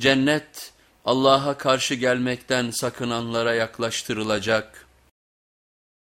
Cennet Allah'a karşı gelmekten sakınanlara yaklaştırılacak.